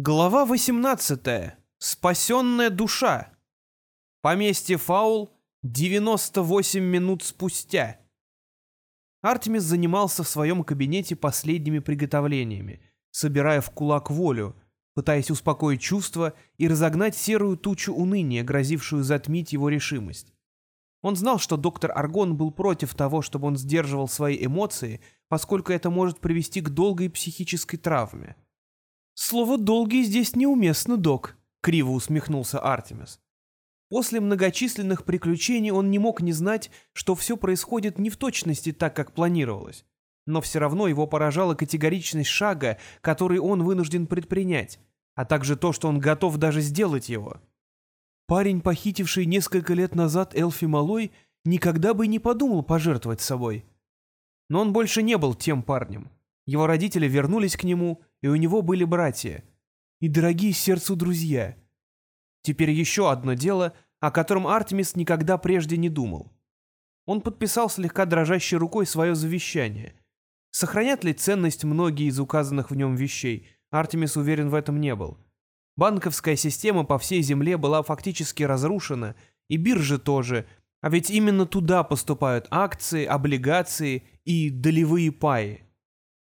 Глава 18. Спасенная душа. Поместье Фаул 98 минут спустя. Артемис занимался в своем кабинете последними приготовлениями, собирая в кулак волю, пытаясь успокоить чувства и разогнать серую тучу уныния, грозившую затмить его решимость. Он знал, что доктор Аргон был против того, чтобы он сдерживал свои эмоции, поскольку это может привести к долгой психической травме. «Слово «долгий» здесь неуместно, док», — криво усмехнулся Артемис. После многочисленных приключений он не мог не знать, что все происходит не в точности так, как планировалось. Но все равно его поражала категоричность шага, который он вынужден предпринять, а также то, что он готов даже сделать его. Парень, похитивший несколько лет назад Элфи Малой, никогда бы не подумал пожертвовать собой. Но он больше не был тем парнем. Его родители вернулись к нему, и у него были братья. И дорогие сердцу друзья. Теперь еще одно дело, о котором Артемис никогда прежде не думал. Он подписал слегка дрожащей рукой свое завещание. Сохранят ли ценность многие из указанных в нем вещей, Артемис уверен в этом не был. Банковская система по всей земле была фактически разрушена, и биржи тоже, а ведь именно туда поступают акции, облигации и долевые паи.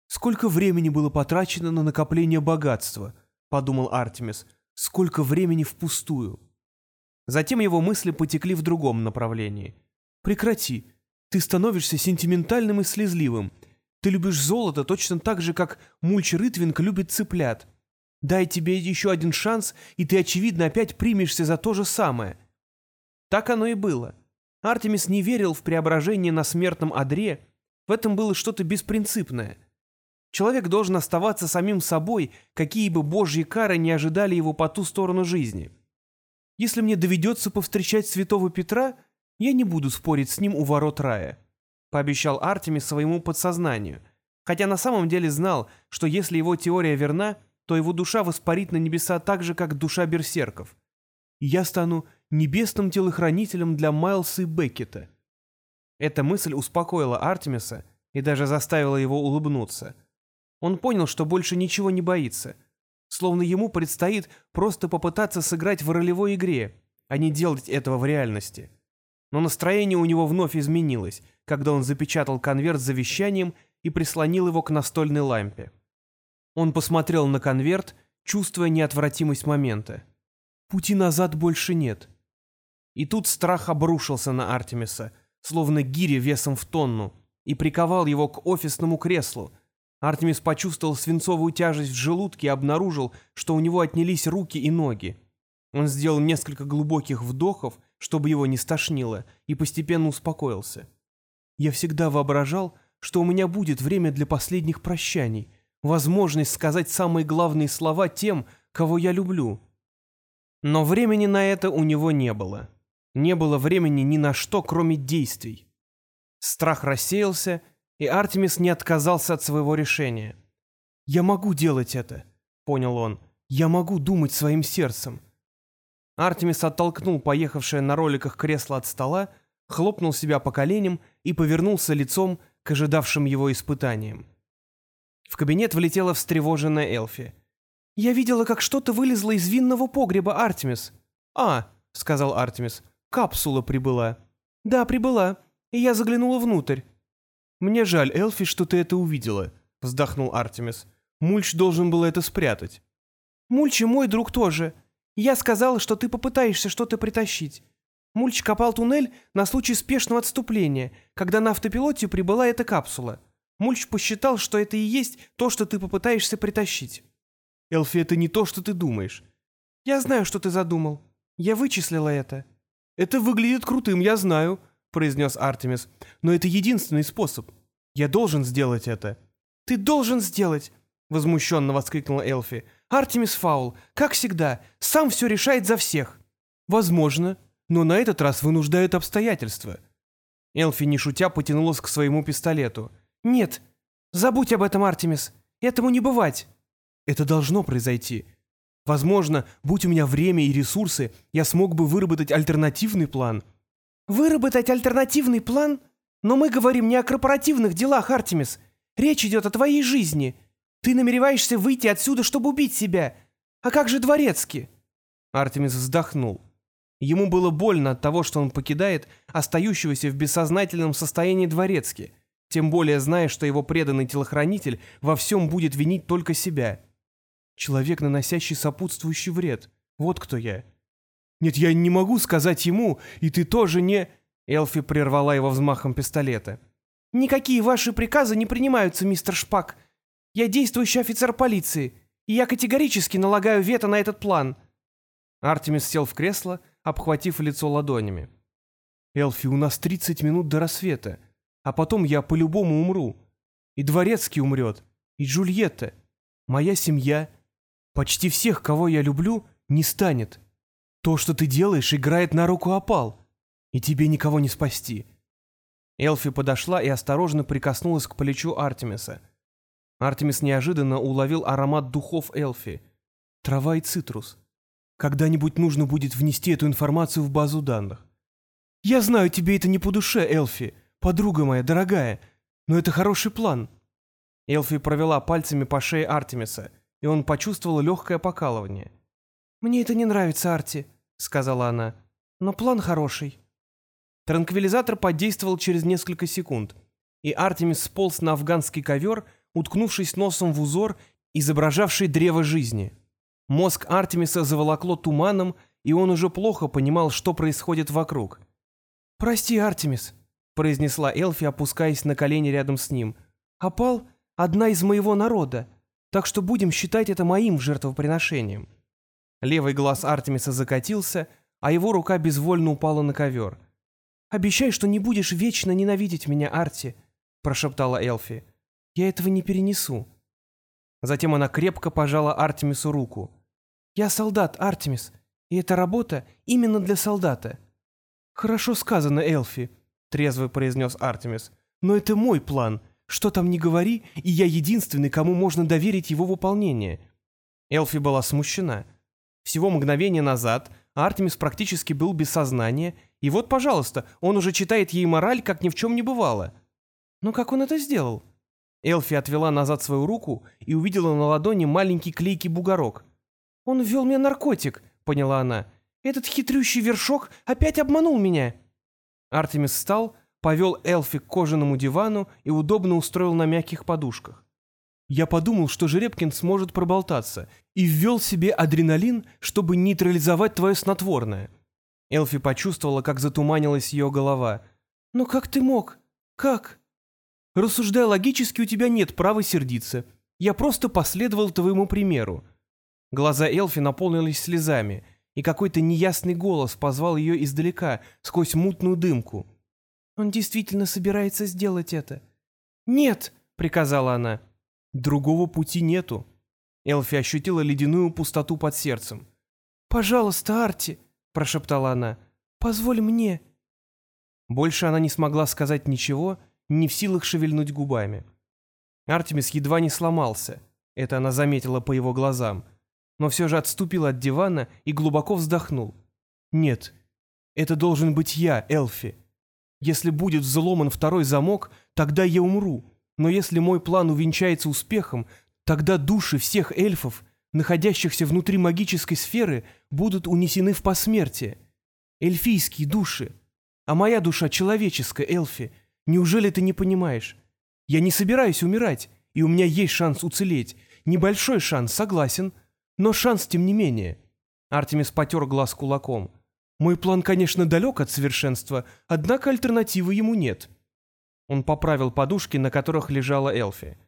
«Сколько времени было потрачено на накопление богатства?» — подумал Артемис. «Сколько времени впустую?» Затем его мысли потекли в другом направлении. «Прекрати. Ты становишься сентиментальным и слезливым. Ты любишь золото точно так же, как Мульч Рытвинг любит цыплят. Дай тебе еще один шанс, и ты, очевидно, опять примешься за то же самое». Так оно и было. Артемис не верил в преображение на смертном одре. В этом было что-то беспринципное — Человек должен оставаться самим собой, какие бы божьи кары не ожидали его по ту сторону жизни. Если мне доведется повстречать святого Петра, я не буду спорить с ним у ворот рая», — пообещал Артемис своему подсознанию, хотя на самом деле знал, что если его теория верна, то его душа воспарит на небеса так же, как душа берсерков. И я стану небесным телохранителем для Майлса и Беккета. Эта мысль успокоила Артемиса и даже заставила его улыбнуться — он понял, что больше ничего не боится. Словно ему предстоит просто попытаться сыграть в ролевой игре, а не делать этого в реальности. Но настроение у него вновь изменилось, когда он запечатал конверт с завещанием и прислонил его к настольной лампе. Он посмотрел на конверт, чувствуя неотвратимость момента. Пути назад больше нет. И тут страх обрушился на Артемиса, словно гири весом в тонну, и приковал его к офисному креслу, Артемис почувствовал свинцовую тяжесть в желудке и обнаружил, что у него отнялись руки и ноги. Он сделал несколько глубоких вдохов, чтобы его не стошнило, и постепенно успокоился. «Я всегда воображал, что у меня будет время для последних прощаний, возможность сказать самые главные слова тем, кого я люблю». Но времени на это у него не было. Не было времени ни на что, кроме действий. Страх рассеялся, и Артемис не отказался от своего решения. «Я могу делать это», — понял он. «Я могу думать своим сердцем». Артемис оттолкнул поехавшее на роликах кресло от стола, хлопнул себя по коленям и повернулся лицом к ожидавшим его испытаниям. В кабинет влетела встревоженная Элфи. «Я видела, как что-то вылезло из винного погреба, Артемис». «А», — сказал Артемис, — «капсула прибыла». «Да, прибыла, и я заглянула внутрь. «Мне жаль, Элфи, что ты это увидела», — вздохнул Артемис. «Мульч должен был это спрятать». «Мульч и мой друг тоже. Я сказала, что ты попытаешься что-то притащить. Мульч копал туннель на случай спешного отступления, когда на автопилоте прибыла эта капсула. Мульч посчитал, что это и есть то, что ты попытаешься притащить». «Элфи, это не то, что ты думаешь». «Я знаю, что ты задумал. Я вычислила это». «Это выглядит крутым, я знаю», — произнес Артемис. «Но это единственный способ. Я должен сделать это». «Ты должен сделать!» — возмущенно воскликнула Элфи. «Артемис Фаул, как всегда, сам все решает за всех». «Возможно, но на этот раз вынуждают обстоятельства». Элфи, не шутя, потянулась к своему пистолету. «Нет, забудь об этом, Артемис. Этому не бывать». «Это должно произойти. Возможно, будь у меня время и ресурсы, я смог бы выработать альтернативный план». «Выработать альтернативный план? Но мы говорим не о корпоративных делах, Артемис. Речь идет о твоей жизни. Ты намереваешься выйти отсюда, чтобы убить себя. А как же дворецкий?» Артемис вздохнул. Ему было больно от того, что он покидает остающегося в бессознательном состоянии дворецки, тем более зная, что его преданный телохранитель во всем будет винить только себя. Человек, наносящий сопутствующий вред. Вот кто я. Нет, я не могу сказать ему, и ты тоже не... Элфи прервала его взмахом пистолета. «Никакие ваши приказы не принимаются, мистер Шпак. Я действующий офицер полиции, и я категорически налагаю вето на этот план». Артемис сел в кресло, обхватив лицо ладонями. «Элфи, у нас 30 минут до рассвета, а потом я по-любому умру. И Дворецкий умрет, и Джульетта. Моя семья, почти всех, кого я люблю, не станет. То, что ты делаешь, играет на руку опал, и тебе никого не спасти». Элфи подошла и осторожно прикоснулась к плечу Артемиса. Артемис неожиданно уловил аромат духов Элфи. Трава и цитрус. Когда-нибудь нужно будет внести эту информацию в базу данных. Я знаю, тебе это не по душе, Элфи, подруга моя, дорогая, но это хороший план. Элфи провела пальцами по шее Артемиса, и он почувствовал легкое покалывание. «Мне это не нравится, Арти», — сказала она, — «но план хороший». Транквилизатор подействовал через несколько секунд, и Артемис сполз на афганский ковер, уткнувшись носом в узор, изображавший древо жизни. Мозг Артемиса заволокло туманом, и он уже плохо понимал, что происходит вокруг. «Прости, Артемис», — произнесла Элфи, опускаясь на колени рядом с ним. «Опал — одна из моего народа, так что будем считать это моим жертвоприношением». Левый глаз Артемиса закатился, а его рука безвольно упала на ковер. «Обещай, что не будешь вечно ненавидеть меня, Арти», — прошептала Элфи. «Я этого не перенесу». Затем она крепко пожала Артемису руку. Я солдат, Артемис, и эта работа именно для солдата». «Хорошо сказано, Элфи», — трезво произнес Артемис. «Но это мой план. Что там не говори, и я единственный, кому можно доверить его выполнение». Элфи была смущена. Всего мгновение назад Артемис практически был без сознания, и вот, пожалуйста, он уже читает ей мораль, как ни в чем не бывало. «Ну как он это сделал?» Элфи отвела назад свою руку и увидела на ладони маленький клейкий бугорок. «Он ввел мне наркотик», — поняла она. «Этот хитрющий вершок опять обманул меня». Артемис встал, повел Элфи к кожаному дивану и удобно устроил на мягких подушках. Я подумал, что Жеребкин сможет проболтаться, и ввел себе адреналин, чтобы нейтрализовать твое снотворное. Элфи почувствовала, как затуманилась ее голова. «Но как ты мог? Как?» «Рассуждая логически, у тебя нет права сердиться. Я просто последовал твоему примеру. Глаза Элфи наполнились слезами, и какой-то неясный голос позвал ее издалека, сквозь мутную дымку. «Он действительно собирается сделать это?» «Нет!» — приказала она. «Другого пути нету». Элфи ощутила ледяную пустоту под сердцем. «Пожалуйста, Арти!» — прошептала она. «Позволь мне!» Больше она не смогла сказать ничего, не в силах шевельнуть губами. Артемис едва не сломался. Это она заметила по его глазам — но все же отступил от дивана и глубоко вздохнул. «Нет, это должен быть я, Элфи. Если будет взломан второй замок, тогда я умру, но если мой план увенчается успехом, тогда души всех эльфов, находящихся внутри магической сферы, будут унесены в посмертие. Эльфийские души. А моя душа человеческая, Элфи. Неужели ты не понимаешь? Я не собираюсь умирать, и у меня есть шанс уцелеть. Небольшой шанс, согласен, — но шанс тем не менее. Артемис потер глаз кулаком. Мой план, конечно, далек от совершенства, однако альтернативы ему нет. Он поправил подушки, на которых лежала Элфи.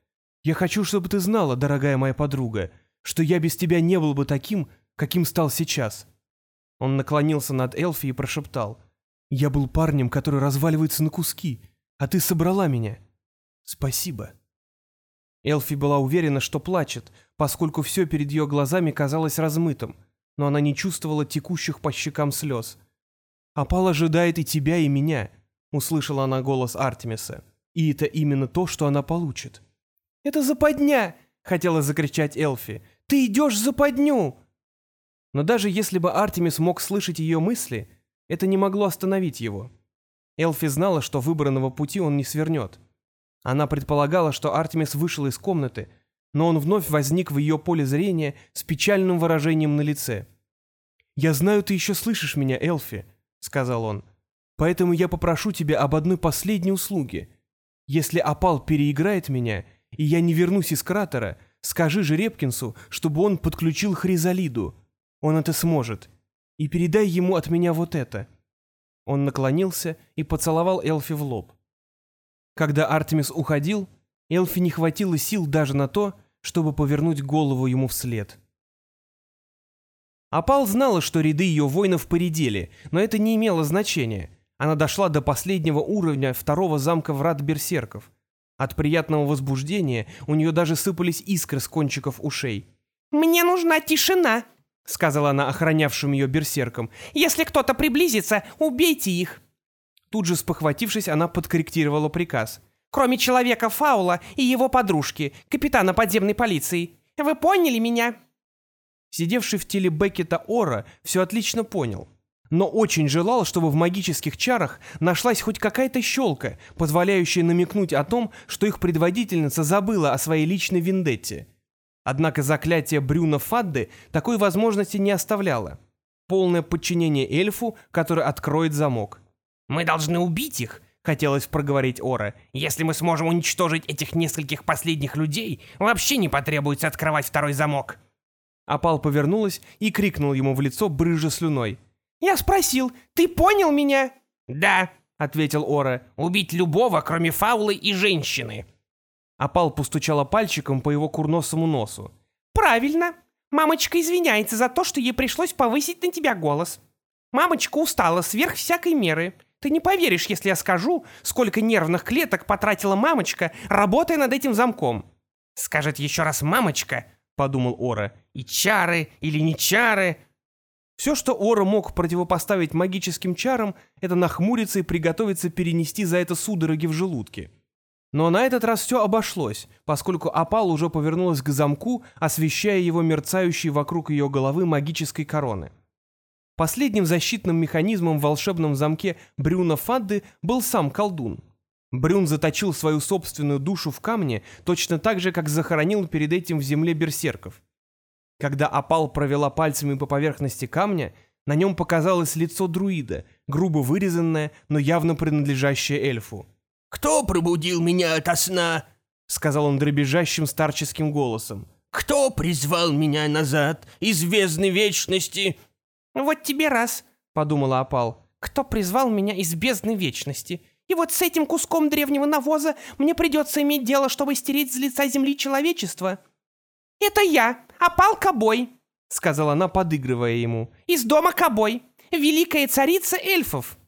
«Я хочу, чтобы ты знала, дорогая моя подруга, что я без тебя не был бы таким, каким стал сейчас». Он наклонился над Элфи и прошептал. «Я был парнем, который разваливается на куски, а ты собрала меня. Спасибо». Элфи была уверена, что плачет, поскольку все перед ее глазами казалось размытым, но она не чувствовала текущих по щекам слез. «Апал ожидает и тебя, и меня», — услышала она голос Артемиса. «И это именно то, что она получит». «Это западня!» — хотела закричать Элфи. «Ты идешь в западню!» Но даже если бы Артемис мог слышать ее мысли, это не могло остановить его. Элфи знала, что выбранного пути он не свернет. Она предполагала, что Артемис вышел из комнаты, но он вновь возник в ее поле зрения с печальным выражением на лице. «Я знаю, ты еще слышишь меня, Элфи», — сказал он. «Поэтому я попрошу тебя об одной последней услуге. Если опал переиграет меня, и я не вернусь из кратера, скажи же Репкинсу, чтобы он подключил Хризалиду. Он это сможет. И передай ему от меня вот это». Он наклонился и поцеловал Элфи в лоб. Когда Артемис уходил, Элфи не хватило сил даже на то, чтобы повернуть голову ему вслед. Апал знала, что ряды ее воинов поредели, но это не имело значения. Она дошла до последнего уровня второго замка врат берсерков. От приятного возбуждения у нее даже сыпались искры с кончиков ушей. «Мне нужна тишина», — сказала она охранявшим ее берсеркам. «Если кто-то приблизится, убейте их». Тут же спохватившись, она подкорректировала приказ. «Кроме человека Фаула и его подружки, капитана подземной полиции. Вы поняли меня?» Сидевший в теле Беккета Ора все отлично понял. Но очень желал, чтобы в магических чарах нашлась хоть какая-то щелка, позволяющая намекнуть о том, что их предводительница забыла о своей личной вендетте. Однако заклятие Брюна Фадды такой возможности не оставляло. Полное подчинение эльфу, который откроет замок. «Мы должны убить их», — хотелось проговорить Ора. «Если мы сможем уничтожить этих нескольких последних людей, вообще не потребуется открывать второй замок». Апал повернулась и крикнул ему в лицо, брыжа слюной. «Я спросил, ты понял меня?» «Да», — ответил Ора. «Убить любого, кроме фаулы и женщины». Апал постучала пальчиком по его курносому носу. «Правильно. Мамочка извиняется за то, что ей пришлось повысить на тебя голос. Мамочка устала сверх всякой меры. Ты не поверишь, если я скажу, сколько нервных клеток потратила мамочка, работая над этим замком. Скажет еще раз «мамочка», — подумал Ора, — и чары или не чары. Все, что Ора мог противопоставить магическим чарам, это нахмуриться и приготовиться перенести за это судороги в желудке. Но на этот раз все обошлось, поскольку опал уже повернулась к замку, освещая его мерцающей вокруг ее головы магической короны. Последним защитным механизмом в волшебном замке Брюна Фадды был сам колдун. Брюн заточил свою собственную душу в камне точно так же, как захоронил перед этим в земле берсерков. Когда опал провела пальцами по поверхности камня, на нем показалось лицо друида, грубо вырезанное, но явно принадлежащее эльфу. «Кто пробудил меня ото сна?» — сказал он дребезжащим старческим голосом. «Кто призвал меня назад из бездны вечности?» «Вот тебе раз», — подумала Апал. «Кто призвал меня из бездны вечности? И вот с этим куском древнего навоза мне придется иметь дело, чтобы стереть с лица земли человечество». «Это я, Апал Кобой», — сказала она, подыгрывая ему. «Из дома Кобой, великая царица эльфов».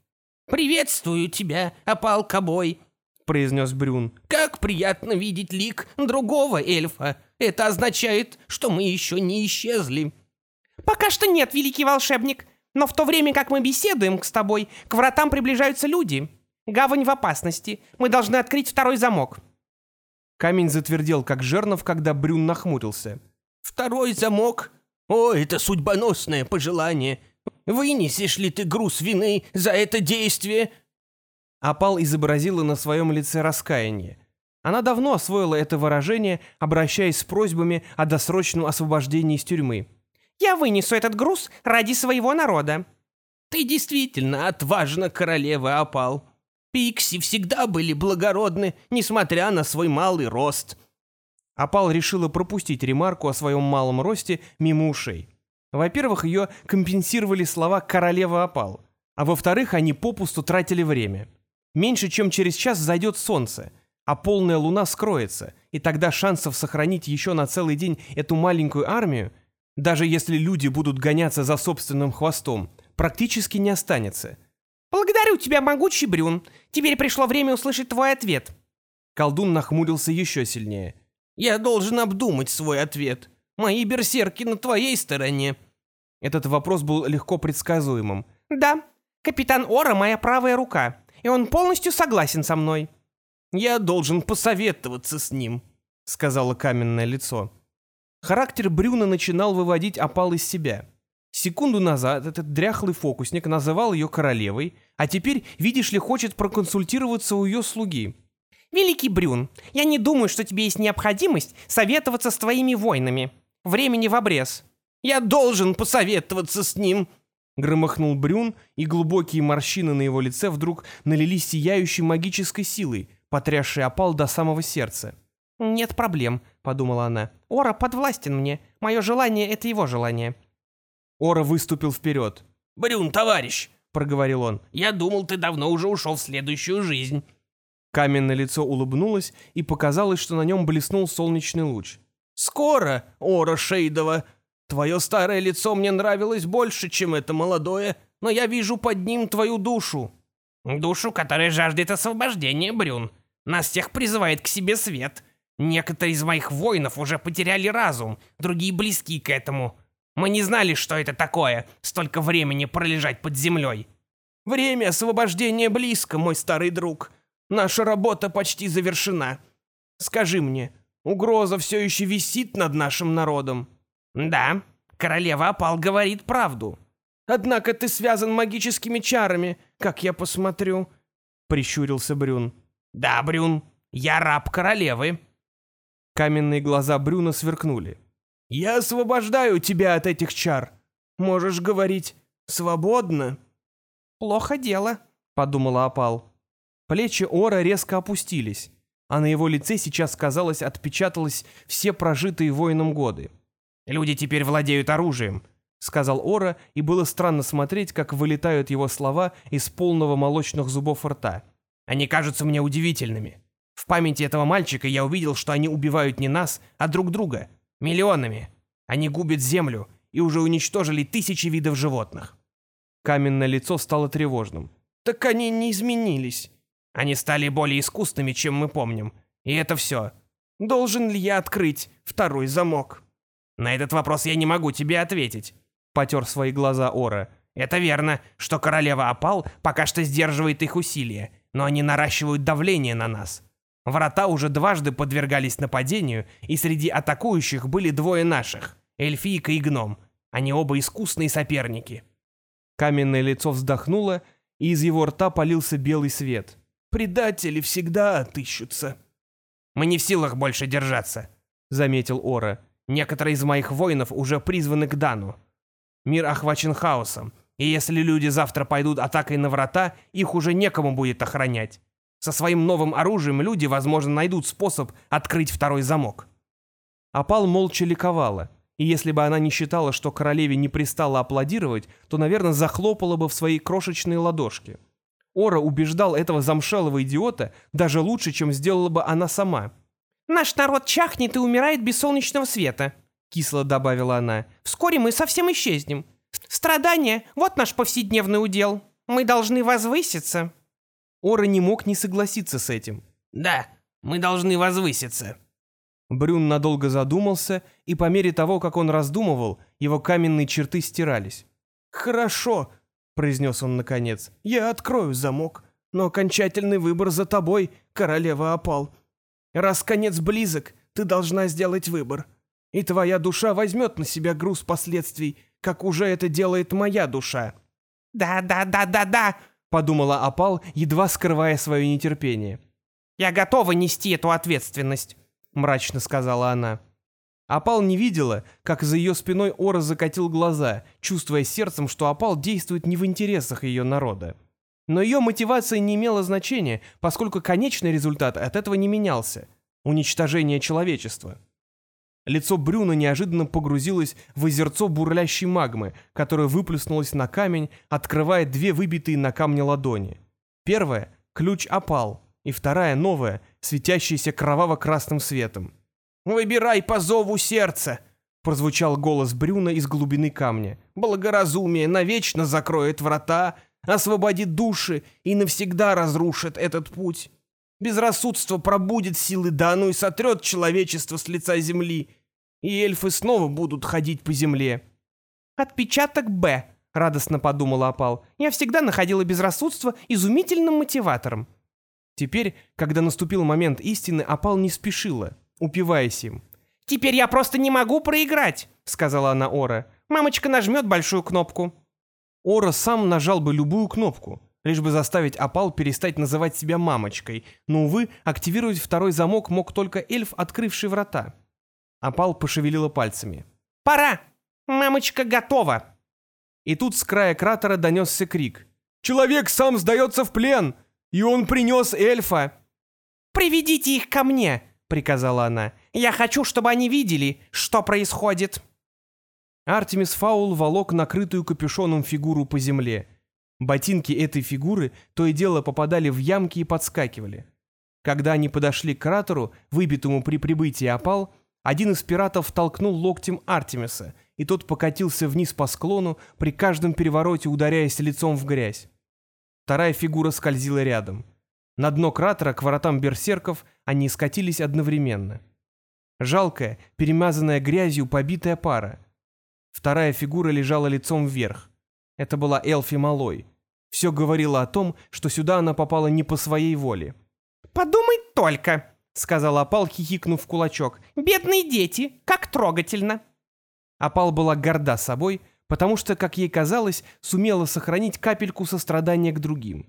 «Приветствую тебя, Апал Кобой», — произнес Брюн. «Как приятно видеть лик другого эльфа. Это означает, что мы еще не исчезли». «Пока что нет, великий волшебник. Но в то время, как мы беседуем с тобой, к вратам приближаются люди. Гавань в опасности. Мы должны открыть второй замок». Камень затвердел, как жернов, когда Брюн нахмурился. «Второй замок? О, это судьбоносное пожелание. Вынесешь ли ты груз вины за это действие?» Апал изобразила на своем лице раскаяние. Она давно освоила это выражение, обращаясь с просьбами о досрочном освобождении из тюрьмы. Я вынесу этот груз ради своего народа». «Ты действительно отважна, королева опал. Пикси всегда были благородны, несмотря на свой малый рост». Опал решила пропустить ремарку о своем малом росте мимо ушей. Во-первых, ее компенсировали слова «королева опал», а во-вторых, они попусту тратили время. Меньше чем через час зайдет солнце, а полная луна скроется, и тогда шансов сохранить еще на целый день эту маленькую армию даже если люди будут гоняться за собственным хвостом, практически не останется. «Благодарю тебя, могучий Брюн. Теперь пришло время услышать твой ответ». Колдун нахмурился еще сильнее. «Я должен обдумать свой ответ. Мои берсерки на твоей стороне». Этот вопрос был легко предсказуемым. «Да, капитан Ора моя правая рука, и он полностью согласен со мной». «Я должен посоветоваться с ним», — сказала каменное лицо. Характер Брюна начинал выводить опал из себя. Секунду назад этот дряхлый фокусник называл ее королевой, а теперь, видишь ли, хочет проконсультироваться у ее слуги. «Великий Брюн, я не думаю, что тебе есть необходимость советоваться с твоими воинами. Времени в обрез». «Я должен посоветоваться с ним», — громыхнул Брюн, и глубокие морщины на его лице вдруг налились сияющей магической силой, потрясшей опал до самого сердца. «Нет проблем», — подумала она. «Ора подвластен мне. Мое желание — это его желание». Ора выступил вперед. «Брюн, товарищ!» — проговорил он. «Я думал, ты давно уже ушел в следующую жизнь». Каменное лицо улыбнулось, и показалось, что на нем блеснул солнечный луч. «Скоро, Ора Шейдова! Твое старое лицо мне нравилось больше, чем это молодое, но я вижу под ним твою душу». «Душу, которая жаждет освобождения, Брюн. Нас всех призывает к себе свет. Некоторые из моих воинов уже потеряли разум, другие близки к этому. Мы не знали, что это такое, столько времени пролежать под землей. Время освобождения близко, мой старый друг. Наша работа почти завершена. Скажи мне, угроза все еще висит над нашим народом? Да, королева опал говорит правду. Однако ты связан магическими чарами, как я посмотрю, прищурился Брюн. Да, Брюн, я раб королевы. Каменные глаза Брюна сверкнули. «Я освобождаю тебя от этих чар. Можешь говорить свободно». «Плохо дело», — подумала Апал. Плечи Ора резко опустились, а на его лице сейчас, казалось, отпечаталось все прожитые воином годы. «Люди теперь владеют оружием», — сказал Ора, и было странно смотреть, как вылетают его слова из полного молочных зубов рта. «Они кажутся мне удивительными. В памяти этого мальчика я увидел, что они убивают не нас, а друг друга. Миллионами. Они губят землю и уже уничтожили тысячи видов животных. Каменное лицо стало тревожным. «Так они не изменились». «Они стали более искусными, чем мы помним. И это все. Должен ли я открыть второй замок?» «На этот вопрос я не могу тебе ответить», — потер свои глаза Ора. «Это верно, что королева опал пока что сдерживает их усилия, но они наращивают давление на нас. Врата уже дважды подвергались нападению, и среди атакующих были двое наших — эльфийка и гном. Они оба искусные соперники. Каменное лицо вздохнуло, и из его рта полился белый свет. «Предатели всегда отыщутся». «Мы не в силах больше держаться», — заметил Ора. «Некоторые из моих воинов уже призваны к Дану. Мир охвачен хаосом, и если люди завтра пойдут атакой на врата, их уже некому будет охранять. Со своим новым оружием люди, возможно, найдут способ открыть второй замок. Апал молча ликовала, и если бы она не считала, что королеве не пристало аплодировать, то, наверное, захлопала бы в свои крошечные ладошки. Ора убеждал этого замшелого идиота даже лучше, чем сделала бы она сама. «Наш народ чахнет и умирает без солнечного света», — кисло добавила она. «Вскоре мы совсем исчезнем. Страдания — вот наш повседневный удел. Мы должны возвыситься». Ора не мог не согласиться с этим. «Да, мы должны возвыситься». Брюн надолго задумался, и по мере того, как он раздумывал, его каменные черты стирались. «Хорошо», — произнес он наконец, — «я открою замок, но окончательный выбор за тобой, королева опал. Раз конец близок, ты должна сделать выбор, и твоя душа возьмет на себя груз последствий, как уже это делает моя душа». «Да-да-да-да-да», подумала Апал, едва скрывая свое нетерпение. «Я готова нести эту ответственность», — мрачно сказала она. Апал не видела, как за ее спиной Ора закатил глаза, чувствуя сердцем, что Апал действует не в интересах ее народа. Но ее мотивация не имела значения, поскольку конечный результат от этого не менялся — уничтожение человечества. Лицо Брюна неожиданно погрузилось в озерцо бурлящей магмы, которая выплеснулась на камень, открывая две выбитые на камне ладони. Первая — ключ опал, и вторая — новая, светящаяся кроваво-красным светом. «Выбирай по зову сердца!» — прозвучал голос Брюна из глубины камня. «Благоразумие навечно закроет врата, освободит души и навсегда разрушит этот путь. Безрассудство пробудет силы Дану и сотрет человечество с лица земли, и эльфы снова будут ходить по земле. «Отпечаток Б», — радостно подумала Апал. «Я всегда находила безрассудство изумительным мотиватором». Теперь, когда наступил момент истины, Апал не спешила, упиваясь им. «Теперь я просто не могу проиграть», — сказала она Ора. «Мамочка нажмет большую кнопку». Ора сам нажал бы любую кнопку, лишь бы заставить опал перестать называть себя мамочкой, но, увы, активировать второй замок мог только эльф, открывший врата. Опал пошевелила пальцами. «Пора! Мамочка готова!» И тут с края кратера донесся крик. «Человек сам сдается в плен! И он принес эльфа!» «Приведите их ко мне!» — приказала она. «Я хочу, чтобы они видели, что происходит!» Артемис Фаул волок накрытую капюшоном фигуру по земле. Ботинки этой фигуры то и дело попадали в ямки и подскакивали. Когда они подошли к кратеру, выбитому при прибытии опал, один из пиратов толкнул локтем Артемиса, и тот покатился вниз по склону, при каждом перевороте ударяясь лицом в грязь. Вторая фигура скользила рядом. На дно кратера к воротам берсерков они скатились одновременно. Жалкая, перемазанная грязью побитая пара. Вторая фигура лежала лицом вверх. Это была Элфи Малой. Все говорило о том, что сюда она попала не по своей воле. «Подумай только!» — сказал Апал, хихикнув в кулачок. «Бедные дети! Как трогательно!» Апал была горда собой, потому что, как ей казалось, сумела сохранить капельку сострадания к другим.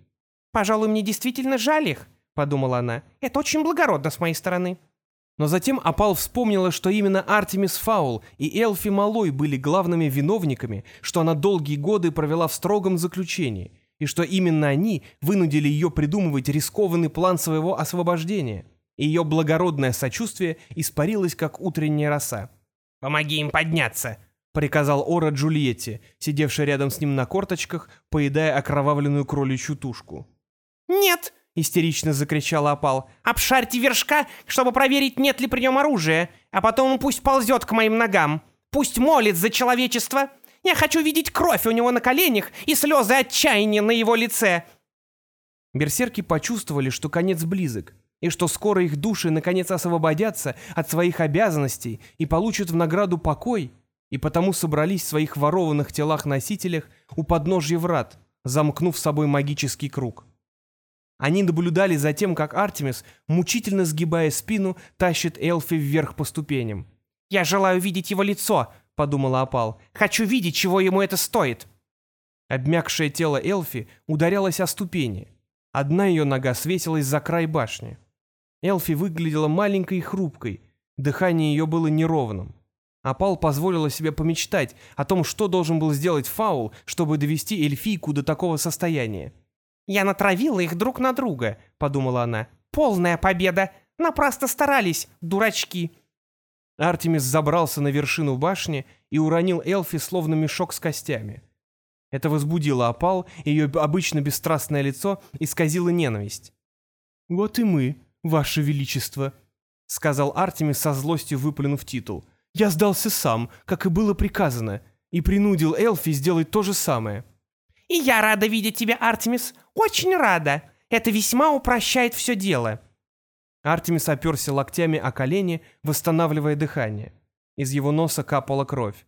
«Пожалуй, мне действительно жаль их», — подумала она. «Это очень благородно с моей стороны». Но затем Апал вспомнила, что именно Артемис Фаул и Элфи Малой были главными виновниками, что она долгие годы провела в строгом заключении, и что именно они вынудили ее придумывать рискованный план своего освобождения. И ее благородное сочувствие испарилось, как утренняя роса. «Помоги им подняться», — приказал Ора Джульетте, сидевшая рядом с ним на корточках, поедая окровавленную кроличью тушку. «Нет!» — истерично закричала Апал. «Обшарьте вершка, чтобы проверить, нет ли при нем оружия, а потом пусть ползет к моим ногам. Пусть молит за человечество. Я хочу видеть кровь у него на коленях и слезы отчаяния на его лице». Берсерки почувствовали, что конец близок, и что скоро их души наконец освободятся от своих обязанностей и получат в награду покой, и потому собрались в своих ворованных телах-носителях у подножья врат, замкнув собой магический круг. Они наблюдали за тем, как Артемис, мучительно сгибая спину, тащит Элфи вверх по ступеням. «Я желаю видеть его лицо», — подумала Апал. «Хочу видеть, чего ему это стоит». Обмякшее тело Элфи ударялось о ступени. Одна ее нога свесилась за край башни. Элфи выглядела маленькой и хрупкой, дыхание ее было неровным. Апал позволила себе помечтать о том, что должен был сделать Фаул, чтобы довести эльфийку до такого состояния. «Я натравила их друг на друга», — подумала она. «Полная победа! Напрасно старались, дурачки!» Артемис забрался на вершину башни и уронил Элфи словно мешок с костями. Это возбудило опал, ее обычно бесстрастное лицо исказило ненависть. «Вот и мы, ваше величество», — сказал Артемис со злостью выплюнув титул. «Я сдался сам, как и было приказано, и принудил Элфи сделать то же самое». «И я рада видеть тебя, Артемис. Очень рада. Это весьма упрощает все дело». Артемис оперся локтями о колени, восстанавливая дыхание. Из его носа капала кровь.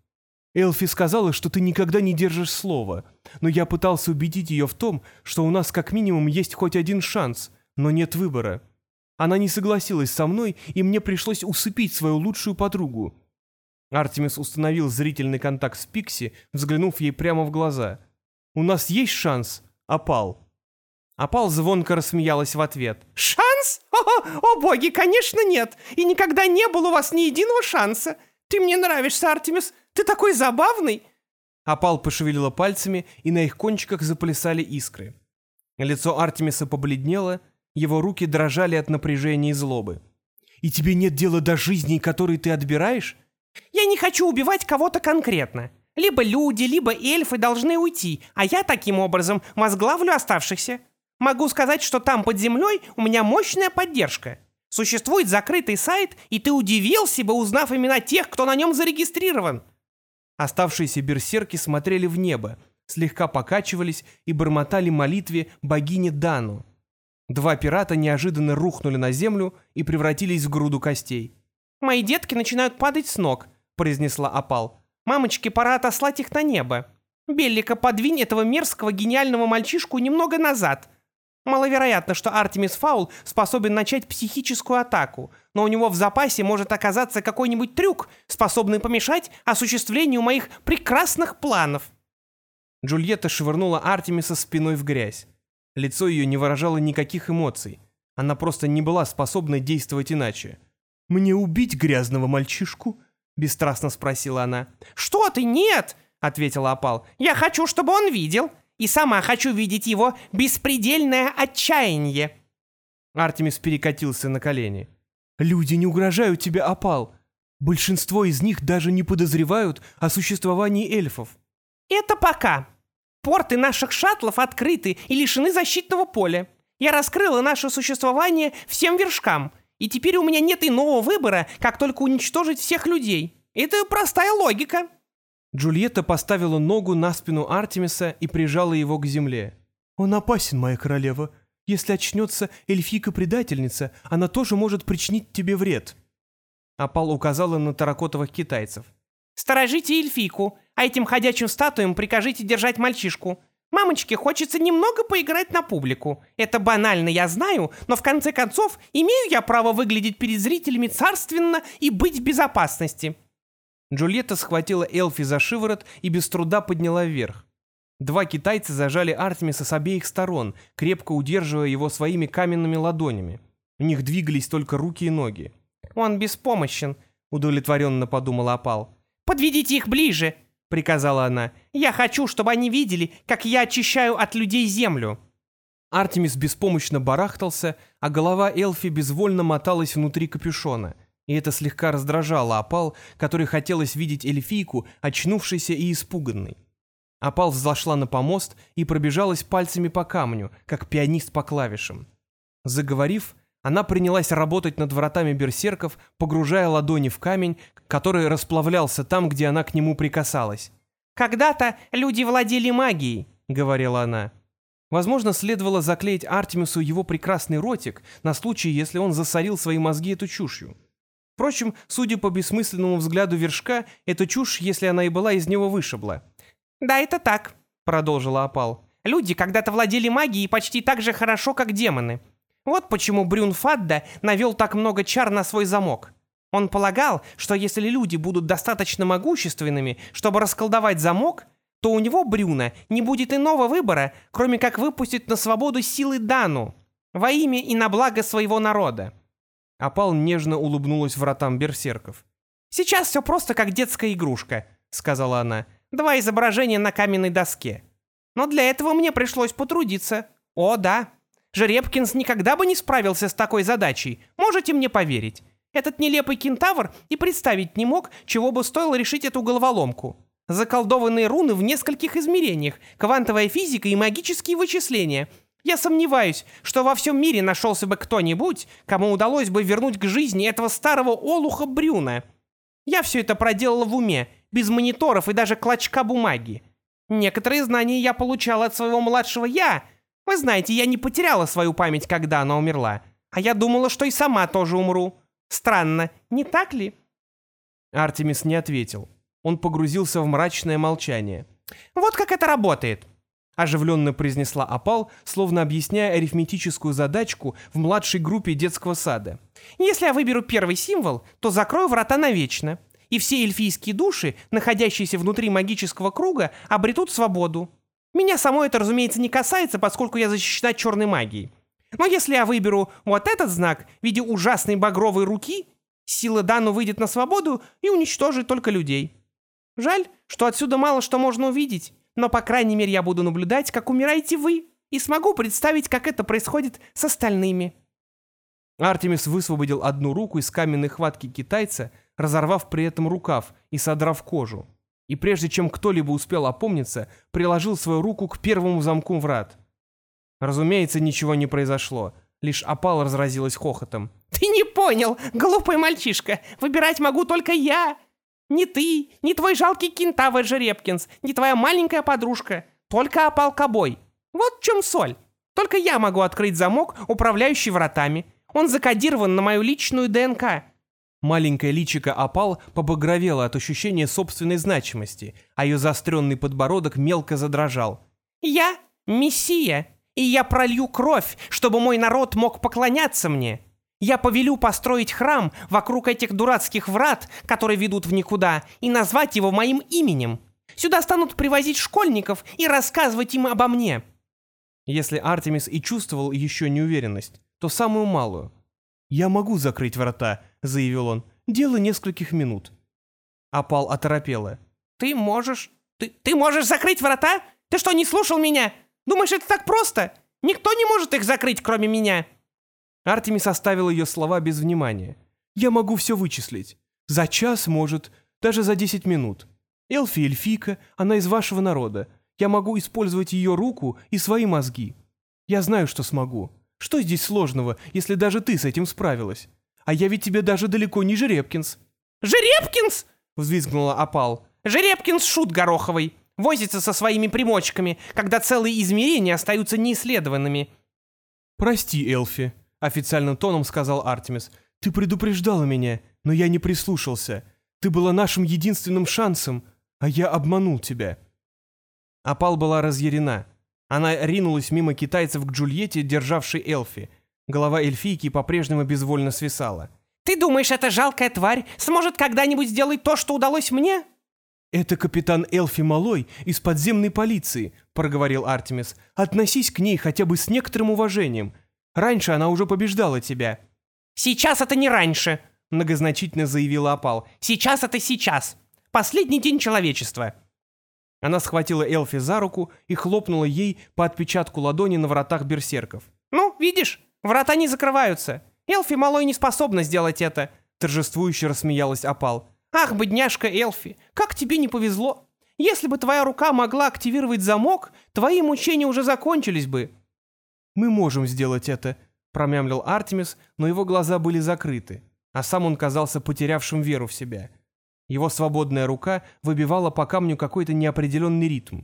«Элфи сказала, что ты никогда не держишь слова, но я пытался убедить ее в том, что у нас как минимум есть хоть один шанс, но нет выбора. Она не согласилась со мной, и мне пришлось усыпить свою лучшую подругу». Артемис установил зрительный контакт с Пикси, взглянув ей прямо в глаза. У нас есть шанс, Опал?» Опал звонко рассмеялась в ответ. «Шанс? О, о, боги, конечно нет! И никогда не было у вас ни единого шанса! Ты мне нравишься, Артемис! Ты такой забавный!» Опал пошевелила пальцами, и на их кончиках заплясали искры. Лицо Артемиса побледнело, его руки дрожали от напряжения и злобы. «И тебе нет дела до жизни, которой ты отбираешь?» «Я не хочу убивать кого-то конкретно. Либо люди, либо эльфы должны уйти, а я таким образом возглавлю оставшихся. Могу сказать, что там под землей у меня мощная поддержка. Существует закрытый сайт, и ты удивился бы, узнав имена тех, кто на нем зарегистрирован. Оставшиеся берсерки смотрели в небо, слегка покачивались и бормотали молитве богине Дану. Два пирата неожиданно рухнули на землю и превратились в груду костей. «Мои детки начинают падать с ног», — произнесла Апал. Мамочке пора отослать их на небо. Беллика, подвинь этого мерзкого гениального мальчишку немного назад. Маловероятно, что Артемис Фаул способен начать психическую атаку, но у него в запасе может оказаться какой-нибудь трюк, способный помешать осуществлению моих прекрасных планов. Джульетта швырнула Артемиса спиной в грязь. Лицо ее не выражало никаких эмоций. Она просто не была способна действовать иначе. «Мне убить грязного мальчишку?» — бесстрастно спросила она. «Что ты, нет!» — ответила Опал. «Я хочу, чтобы он видел. И сама хочу видеть его беспредельное отчаяние». Артемис перекатился на колени. «Люди не угрожают тебе, Опал. Большинство из них даже не подозревают о существовании эльфов». «Это пока. Порты наших шаттлов открыты и лишены защитного поля. Я раскрыла наше существование всем вершкам, и теперь у меня нет иного выбора, как только уничтожить всех людей. Это простая логика». Джульетта поставила ногу на спину Артемиса и прижала его к земле. «Он опасен, моя королева. Если очнется эльфийка-предательница, она тоже может причинить тебе вред». Апал указала на таракотовых китайцев. «Сторожите эльфийку, а этим ходячим статуям прикажите держать мальчишку. Мамочке хочется немного поиграть на публику. Это банально, я знаю, но в конце концов имею я право выглядеть перед зрителями царственно и быть в безопасности». Джульетта схватила Элфи за шиворот и без труда подняла вверх. Два китайца зажали Артемиса с обеих сторон, крепко удерживая его своими каменными ладонями. У них двигались только руки и ноги. «Он беспомощен», — удовлетворенно подумала Апал. «Подведите их ближе», — приказала она. «Я хочу, чтобы они видели, как я очищаю от людей землю». Артемис беспомощно барахтался, а голова Элфи безвольно моталась внутри капюшона — и это слегка раздражало Апал, которой хотелось видеть эльфийку, очнувшейся и испуганной. Апал взошла на помост и пробежалась пальцами по камню, как пианист по клавишам. Заговорив, она принялась работать над вратами берсерков, погружая ладони в камень, который расплавлялся там, где она к нему прикасалась. «Когда-то люди владели магией», — говорила она. Возможно, следовало заклеить Артемису его прекрасный ротик на случай, если он засорил свои мозги эту чушью. Впрочем, судя по бессмысленному взгляду вершка, эта чушь, если она и была, из него вышибла. «Да, это так», — продолжила Апал. «Люди когда-то владели магией почти так же хорошо, как демоны. Вот почему Брюн Фадда навел так много чар на свой замок. Он полагал, что если люди будут достаточно могущественными, чтобы расколдовать замок, то у него, Брюна, не будет иного выбора, кроме как выпустить на свободу силы Дану во имя и на благо своего народа. Апал нежно улыбнулась вратам берсерков. «Сейчас все просто как детская игрушка», — сказала она. «Два изображения на каменной доске. Но для этого мне пришлось потрудиться. О, да. Жеребкинс никогда бы не справился с такой задачей, можете мне поверить. Этот нелепый кентавр и представить не мог, чего бы стоило решить эту головоломку. Заколдованные руны в нескольких измерениях, квантовая физика и магические вычисления — я сомневаюсь, что во всем мире нашелся бы кто-нибудь, кому удалось бы вернуть к жизни этого старого олуха Брюна. Я все это проделала в уме, без мониторов и даже клочка бумаги. Некоторые знания я получала от своего младшего «я». Вы знаете, я не потеряла свою память, когда она умерла. А я думала, что и сама тоже умру. Странно, не так ли?» Артемис не ответил. Он погрузился в мрачное молчание. «Вот как это работает», оживленно произнесла Апал, словно объясняя арифметическую задачку в младшей группе детского сада. «Если я выберу первый символ, то закрою врата навечно, и все эльфийские души, находящиеся внутри магического круга, обретут свободу. Меня само это, разумеется, не касается, поскольку я защищена черной магией. Но если я выберу вот этот знак в виде ужасной багровой руки, сила Дану выйдет на свободу и уничтожит только людей. Жаль, что отсюда мало что можно увидеть, но, по крайней мере, я буду наблюдать, как умираете вы, и смогу представить, как это происходит с остальными». Артемис высвободил одну руку из каменной хватки китайца, разорвав при этом рукав и содрав кожу. И прежде чем кто-либо успел опомниться, приложил свою руку к первому замку врат. Разумеется, ничего не произошло. Лишь опал разразилась хохотом. «Ты не понял, глупый мальчишка! Выбирать могу только я! Ни ты, ни твой жалкий кентавр Жеребкинс, ни твоя маленькая подружка. Только опал кобой. Вот в чем соль. Только я могу открыть замок, управляющий вратами. Он закодирован на мою личную ДНК. Маленькая личико опал побагровела от ощущения собственной значимости, а ее заостренный подбородок мелко задрожал. «Я — Мессия, и я пролью кровь, чтобы мой народ мог поклоняться мне. Я повелю построить храм вокруг этих дурацких врат, которые ведут в никуда, и назвать его моим именем. Сюда станут привозить школьников и рассказывать им обо мне. Если Артемис и чувствовал еще неуверенность, то самую малую. «Я могу закрыть врата», — заявил он. «Дело нескольких минут». Апал оторопела. «Ты можешь... Ты, ты можешь закрыть врата? Ты что, не слушал меня? Думаешь, это так просто? Никто не может их закрыть, кроме меня!» Артемис оставил ее слова без внимания. «Я могу все вычислить. За час, может, даже за десять минут. Элфи эльфийка, она из вашего народа. Я могу использовать ее руку и свои мозги. Я знаю, что смогу. Что здесь сложного, если даже ты с этим справилась? А я ведь тебе даже далеко не Жеребкинс». «Жеребкинс!» — взвизгнула Опал. «Жеребкинс шут гороховый. Возится со своими примочками, когда целые измерения остаются неисследованными». «Прости, Элфи», — официальным тоном сказал Артемис. «Ты предупреждала меня, но я не прислушался. Ты была нашим единственным шансом, а я обманул тебя». Апал была разъярена. Она ринулась мимо китайцев к Джульетте, державшей Элфи. Голова эльфийки по-прежнему безвольно свисала. «Ты думаешь, эта жалкая тварь сможет когда-нибудь сделать то, что удалось мне?» «Это капитан Элфи Малой из подземной полиции», — проговорил Артемис. «Относись к ней хотя бы с некоторым уважением. Раньше она уже побеждала тебя». «Сейчас это не раньше», — многозначительно заявила Апал. «Сейчас это сейчас. Последний день человечества». Она схватила Элфи за руку и хлопнула ей по отпечатку ладони на вратах берсерков. «Ну, видишь, врата не закрываются. Элфи Малой не способна сделать это», — торжествующе рассмеялась Апал. «Ах, бедняжка Элфи, как тебе не повезло. Если бы твоя рука могла активировать замок, твои мучения уже закончились бы». «Мы можем сделать это», — промямлил Артемис, но его глаза были закрыты, а сам он казался потерявшим веру в себя. Его свободная рука выбивала по камню какой-то неопределенный ритм.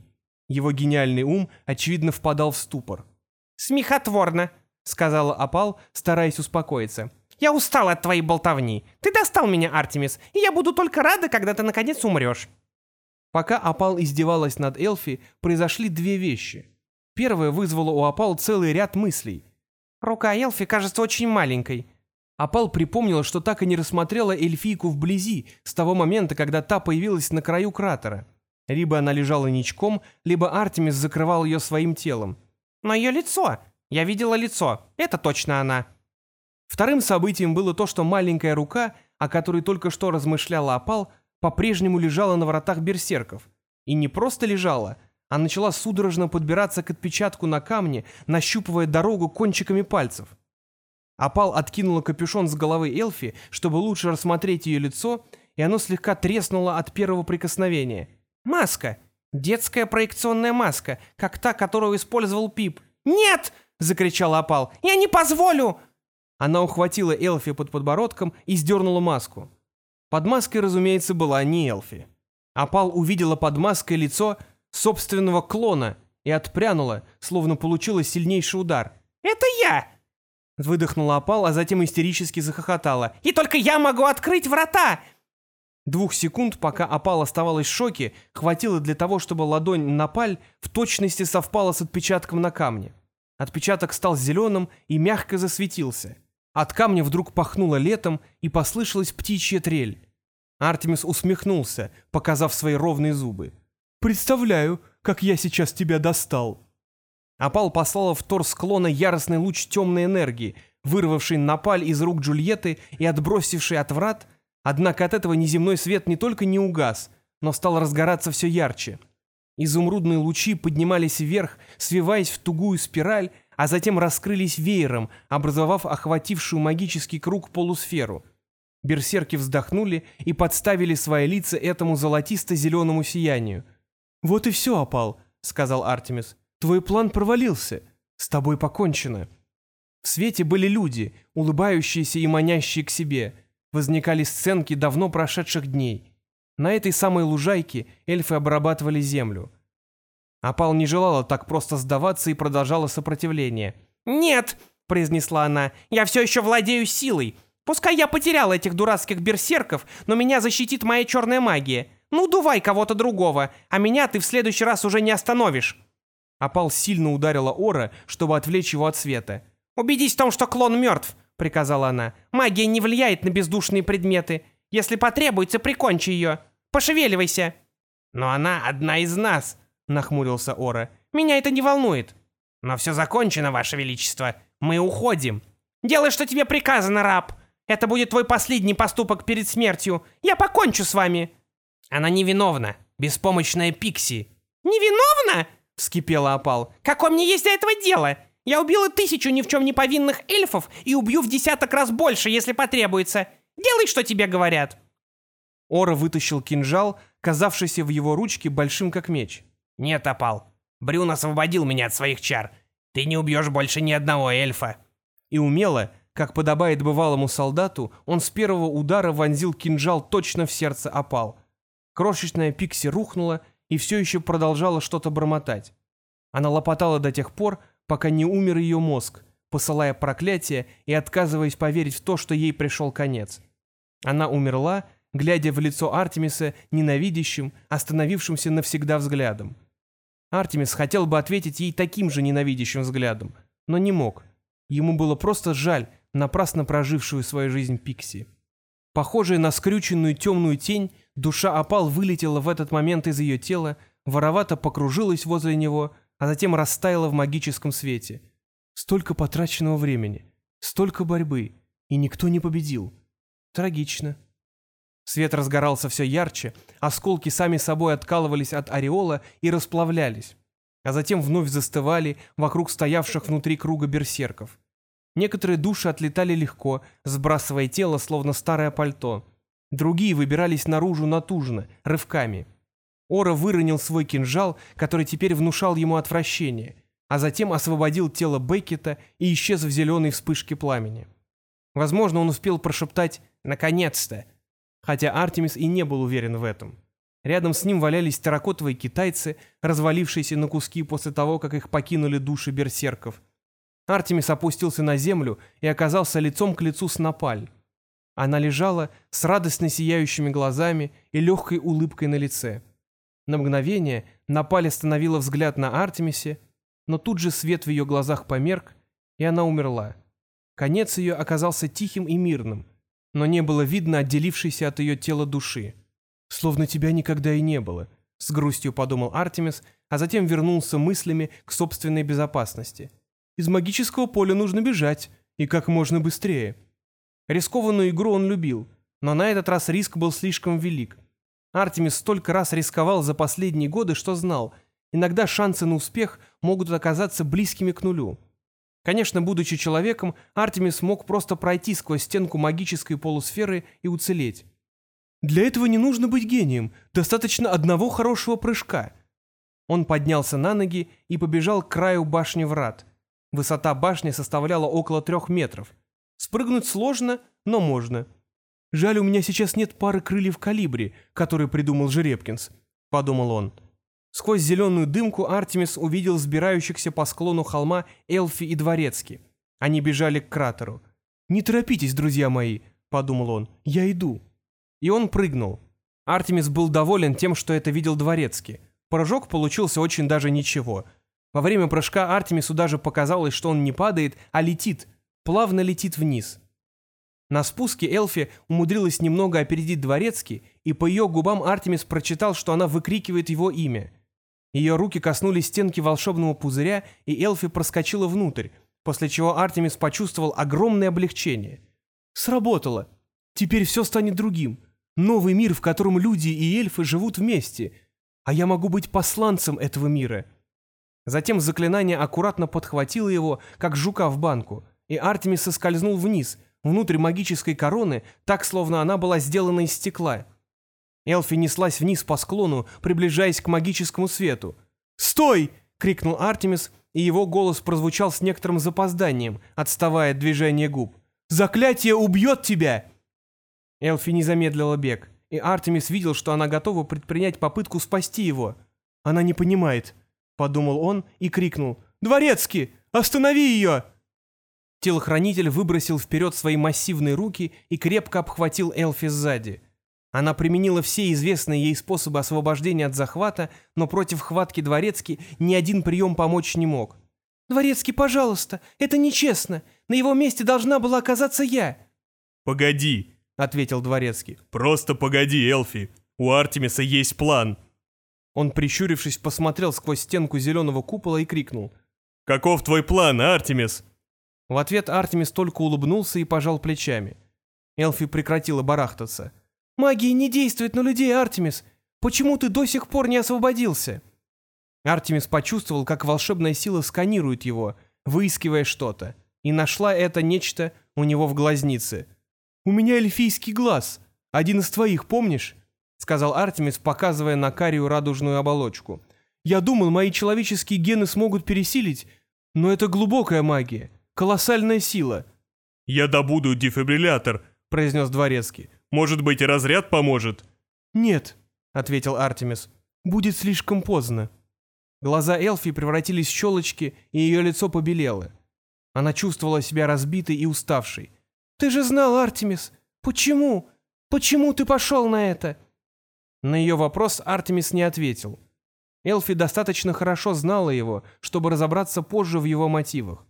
Его гениальный ум, очевидно, впадал в ступор. «Смехотворно», — сказала Апал, стараясь успокоиться. «Я устал от твоей болтовни. Ты достал меня, Артемис, и я буду только рада, когда ты наконец умрешь». Пока Апал издевалась над Элфи, произошли две вещи. Первая вызвала у Апал целый ряд мыслей. «Рука Элфи кажется очень маленькой», Апал припомнила, что так и не рассмотрела эльфийку вблизи, с того момента, когда та появилась на краю кратера. Либо она лежала ничком, либо Артемис закрывал ее своим телом. «Но ее лицо! Я видела лицо. Это точно она!» Вторым событием было то, что маленькая рука, о которой только что размышляла Апал, по-прежнему лежала на вратах берсерков. И не просто лежала, а начала судорожно подбираться к отпечатку на камне, нащупывая дорогу кончиками пальцев. Апал откинула капюшон с головы Элфи, чтобы лучше рассмотреть ее лицо, и оно слегка треснуло от первого прикосновения. «Маска! Детская проекционная маска, как та, которую использовал Пип!» «Нет!» — закричала Апал. «Я не позволю!» Она ухватила Элфи под подбородком и сдернула маску. Под маской, разумеется, была не Элфи. Апал увидела под маской лицо собственного клона и отпрянула, словно получила сильнейший удар. «Это я!» Выдохнула опал, а затем истерически захохотала. «И только я могу открыть врата!» Двух секунд, пока опал оставалась в шоке, хватило для того, чтобы ладонь на паль в точности совпала с отпечатком на камне. Отпечаток стал зеленым и мягко засветился. От камня вдруг пахнуло летом и послышалась птичья трель. Артемис усмехнулся, показав свои ровные зубы. «Представляю, как я сейчас тебя достал!» Апал послала в торс склона яростный луч темной энергии, вырвавший напаль из рук Джульетты и отбросивший от врат, однако от этого неземной свет не только не угас, но стал разгораться все ярче. Изумрудные лучи поднимались вверх, свиваясь в тугую спираль, а затем раскрылись веером, образовав охватившую магический круг полусферу. Берсерки вздохнули и подставили свои лица этому золотисто-зеленому сиянию. «Вот и все, Апал», — сказал Артемис. Твой план провалился. С тобой покончено. В свете были люди, улыбающиеся и манящие к себе. Возникали сценки давно прошедших дней. На этой самой лужайке эльфы обрабатывали землю. Апал не желала так просто сдаваться и продолжала сопротивление. «Нет!» — произнесла она. «Я все еще владею силой. Пускай я потеряла этих дурацких берсерков, но меня защитит моя черная магия. Ну, дувай кого-то другого, а меня ты в следующий раз уже не остановишь». Апал сильно ударила Ора, чтобы отвлечь его от света. «Убедись в том, что клон мертв», — приказала она. «Магия не влияет на бездушные предметы. Если потребуется, прикончи ее. Пошевеливайся». «Но она одна из нас», — нахмурился Ора. «Меня это не волнует». Но все закончено, Ваше Величество. Мы уходим. Делай, что тебе приказано, раб. Это будет твой последний поступок перед смертью. Я покончу с вами. Она невиновна. Беспомощная Пикси. Невиновна? Вскипела опал. Какое мне есть до этого дело? Я убила тысячу ни в чем не повинных эльфов и убью в десяток раз больше, если потребуется. Делай, что тебе говорят. Ора вытащил кинжал, казавшийся в его ручке большим как меч. Нет, опал. Брюн освободил меня от своих чар. Ты не убьешь больше ни одного эльфа. И умело, как подобает бывалому солдату, он с первого удара вонзил кинжал точно в сердце опал. Крошечная Пикси рухнула и все еще продолжала что-то бормотать. Она лопотала до тех пор, пока не умер ее мозг, посылая проклятие и отказываясь поверить в то, что ей пришел конец. Она умерла, глядя в лицо Артемиса ненавидящим, остановившимся навсегда взглядом. Артемис хотел бы ответить ей таким же ненавидящим взглядом, но не мог. Ему было просто жаль напрасно прожившую свою жизнь Пикси. Похожая на скрюченную темную тень, душа опал вылетела в этот момент из ее тела, воровато покружилась возле него, а затем растаяла в магическом свете. Столько потраченного времени, столько борьбы, и никто не победил. Трагично. Свет разгорался все ярче, осколки сами собой откалывались от ореола и расплавлялись, а затем вновь застывали вокруг стоявших внутри круга берсерков. Некоторые души отлетали легко, сбрасывая тело, словно старое пальто. Другие выбирались наружу натужно, рывками. Ора выронил свой кинжал, который теперь внушал ему отвращение, а затем освободил тело Беккета и исчез в зеленой вспышке пламени. Возможно, он успел прошептать «наконец-то», хотя Артемис и не был уверен в этом. Рядом с ним валялись терракотовые китайцы, развалившиеся на куски после того, как их покинули души берсерков. Артемис опустился на землю и оказался лицом к лицу с Напаль. Она лежала с радостно сияющими глазами и легкой улыбкой на лице. На мгновение Напаль остановила взгляд на Артемисе, но тут же свет в ее глазах померк, и она умерла. Конец ее оказался тихим и мирным, но не было видно отделившейся от ее тела души. «Словно тебя никогда и не было», — с грустью подумал Артемис, а затем вернулся мыслями к собственной безопасности. «Из магического поля нужно бежать, и как можно быстрее». Рискованную игру он любил, но на этот раз риск был слишком велик. Артемис столько раз рисковал за последние годы, что знал, иногда шансы на успех могут оказаться близкими к нулю. Конечно, будучи человеком, Артемис мог просто пройти сквозь стенку магической полусферы и уцелеть. Для этого не нужно быть гением, достаточно одного хорошего прыжка. Он поднялся на ноги и побежал к краю башни врат. Высота башни составляла около трех метров. Спрыгнуть сложно, но можно. «Жаль, у меня сейчас нет пары крыльев калибри, которые придумал Жеребкинс», — подумал он. Сквозь зеленую дымку Артемис увидел сбирающихся по склону холма Элфи и Дворецки. Они бежали к кратеру. «Не торопитесь, друзья мои», — подумал он, — «я иду». И он прыгнул. Артемис был доволен тем, что это видел Дворецкий. Прыжок получился очень даже ничего. Во время прыжка Артемису даже показалось, что он не падает, а летит, плавно летит вниз. На спуске Элфи умудрилась немного опередить Дворецкий, и по ее губам Артемис прочитал, что она выкрикивает его имя — ее руки коснулись стенки волшебного пузыря, и Элфи проскочила внутрь, после чего Артемис почувствовал огромное облегчение. Сработало. Теперь все станет другим. Новый мир, в котором люди и эльфы живут вместе. А я могу быть посланцем этого мира. Затем заклинание аккуратно подхватило его, как жука в банку, и Артемис соскользнул вниз, внутрь магической короны, так, словно она была сделана из стекла — Элфи неслась вниз по склону, приближаясь к магическому свету. «Стой!» — крикнул Артемис, и его голос прозвучал с некоторым запозданием, отставая от движения губ. «Заклятие убьет тебя!» Элфи не замедлила бег, и Артемис видел, что она готова предпринять попытку спасти его. «Она не понимает», — подумал он и крикнул. «Дворецкий, останови ее!» Телохранитель выбросил вперед свои массивные руки и крепко обхватил Элфи сзади. Она применила все известные ей способы освобождения от захвата, но против хватки Дворецки ни один прием помочь не мог. «Дворецкий, пожалуйста, это нечестно. На его месте должна была оказаться я». «Погоди», — ответил Дворецкий. «Просто погоди, Элфи. У Артемиса есть план». Он, прищурившись, посмотрел сквозь стенку зеленого купола и крикнул. Каков твой план, Артемис?» В ответ Артемис только улыбнулся и пожал плечами. Элфи прекратила барахтаться. «Магия не действует на людей, Артемис! Почему ты до сих пор не освободился?» Артемис почувствовал, как волшебная сила сканирует его, выискивая что-то, и нашла это нечто у него в глазнице. «У меня эльфийский глаз. Один из твоих, помнишь?» — сказал Артемис, показывая на карию радужную оболочку. «Я думал, мои человеческие гены смогут пересилить, но это глубокая магия, колоссальная сила». «Я добуду дефибриллятор», — произнес Дворецкий. «Может быть, и разряд поможет?» «Нет», — ответил Артемис. «Будет слишком поздно». Глаза Элфи превратились в щелочки, и ее лицо побелело. Она чувствовала себя разбитой и уставшей. «Ты же знал, Артемис! Почему? Почему ты пошел на это?» На ее вопрос Артемис не ответил. Элфи достаточно хорошо знала его, чтобы разобраться позже в его мотивах.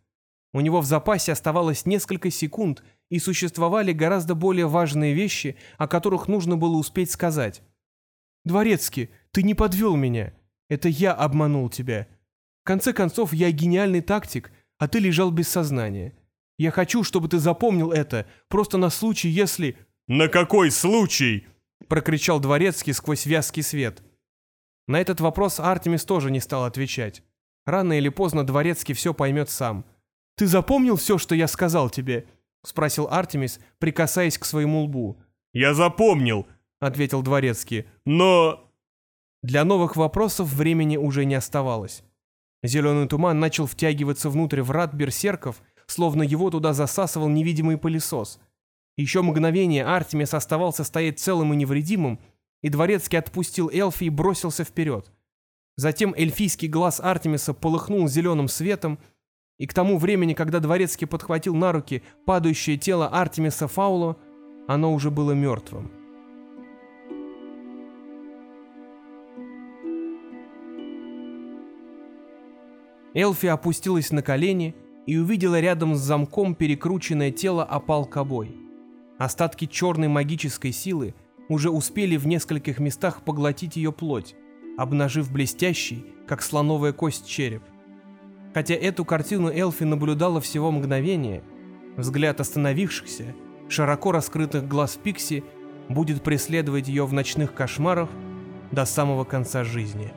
У него в запасе оставалось несколько секунд, и существовали гораздо более важные вещи, о которых нужно было успеть сказать. «Дворецкий, ты не подвел меня. Это я обманул тебя. В конце концов, я гениальный тактик, а ты лежал без сознания. Я хочу, чтобы ты запомнил это, просто на случай, если...» «На какой случай?» — прокричал Дворецкий сквозь вязкий свет. На этот вопрос Артемис тоже не стал отвечать. Рано или поздно Дворецкий все поймет сам. «Ты запомнил все, что я сказал тебе?» — спросил Артемис, прикасаясь к своему лбу. «Я запомнил», — ответил Дворецкий. «Но...» Для новых вопросов времени уже не оставалось. Зеленый туман начал втягиваться внутрь врат берсерков, словно его туда засасывал невидимый пылесос. Еще мгновение Артемис оставался стоять целым и невредимым, и Дворецкий отпустил Элфи и бросился вперед. Затем эльфийский глаз Артемиса полыхнул зеленым светом, и к тому времени, когда Дворецкий подхватил на руки падающее тело Артемиса Фауло, оно уже было мертвым. Элфи опустилась на колени и увидела рядом с замком перекрученное тело опал кобой. Остатки черной магической силы уже успели в нескольких местах поглотить ее плоть, обнажив блестящий, как слоновая кость, череп. Хотя эту картину Элфи наблюдала всего мгновение, взгляд остановившихся, широко раскрытых глаз Пикси будет преследовать ее в ночных кошмарах до самого конца жизни.